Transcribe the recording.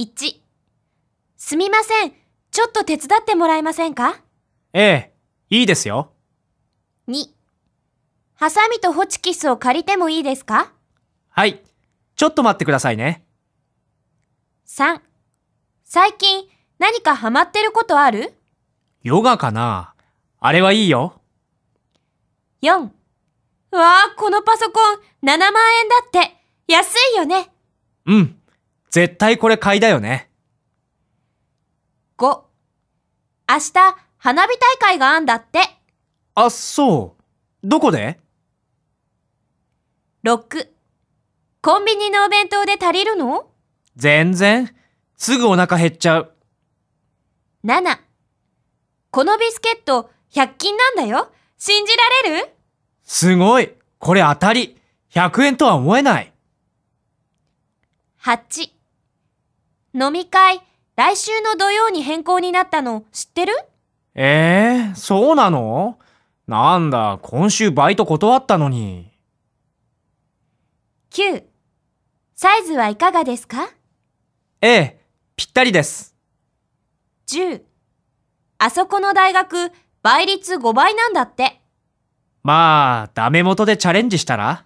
1、すみません。ちょっと手伝ってもらえませんか？ええ、いいですよ。?2、ハサミとホチキスを借りてもいいですか？はい。ちょっと待ってくださいね。?3、最近何かハマってることある？ヨガかな？あれはいいよ。?4、うわあ、このパソコン7万円だって。安いよね。うん。絶対これ買いだよね。5、明日花火大会があんだって。あ、そう。どこで？6、コンビニのお弁当で足りるの？全然。すぐお腹減っちゃう。?7、このビスケット100均なんだよ。信じられる？すごい。これ当たり。100円とは思えない。?8、飲み会、来週の土曜に変更になったの知ってる？ええそうなの？なんだ、今週バイト断ったのに。?9、サイズはいかがですか？ええ、ぴったりです。?10、あそこの大学、倍率5倍なんだって。まあ、ダメ元でチャレンジしたら？